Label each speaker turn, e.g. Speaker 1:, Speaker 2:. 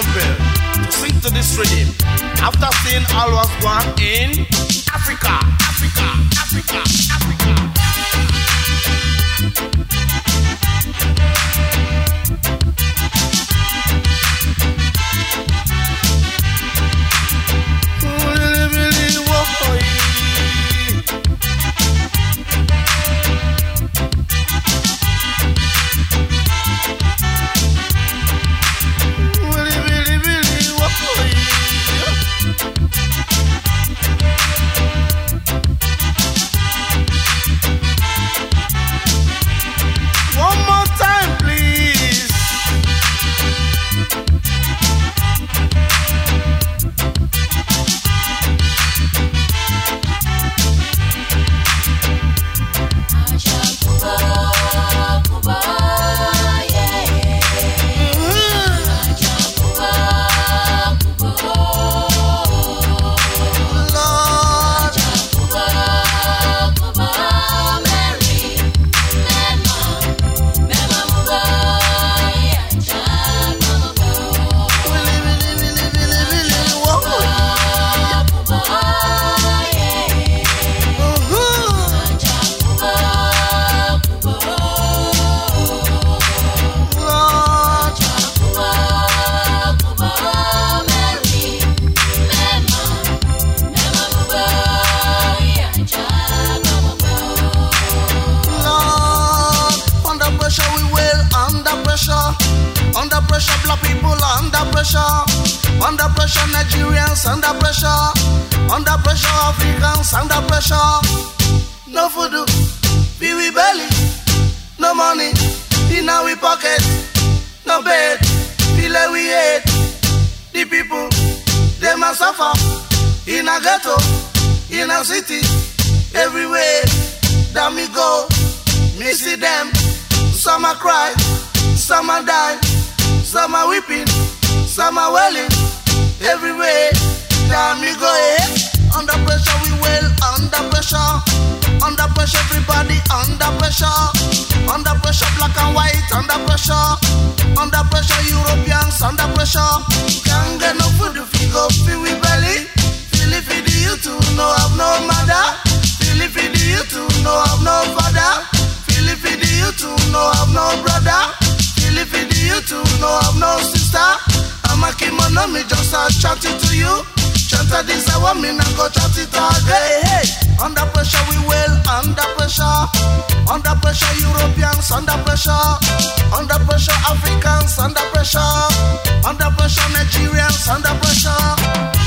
Speaker 1: compelled to sing to this rhythm after seeing all what's gone in Africa, Africa, Africa. Pressure, under pressure Nigerians, under pressure, under pressure Africans, under pressure. No food, be we belly, no money in our pocket, no bed, feel we hate the people, they must suffer in a ghetto, in a city, everywhere that me go, me see them. Some are cry, some are die, some are weeping. Everywhere that me go, eh? Under pressure we will, under pressure, under pressure everybody, under pressure, under pressure black and white, under pressure, under pressure Europeans, under pressure. Can't get no food if you go feel we belly. Feel if it you to no have no mother. Feel if it you to no have no father. Feel if it you to no have no brother. Feel if it you to no have no sister. Kimono me just a chat it to you. Chant a this I want me now go chat it all day. Hey, under pressure we will, under pressure. Under pressure Europeans, under pressure. Under pressure Africans, under pressure. Under pressure Nigerians, under pressure.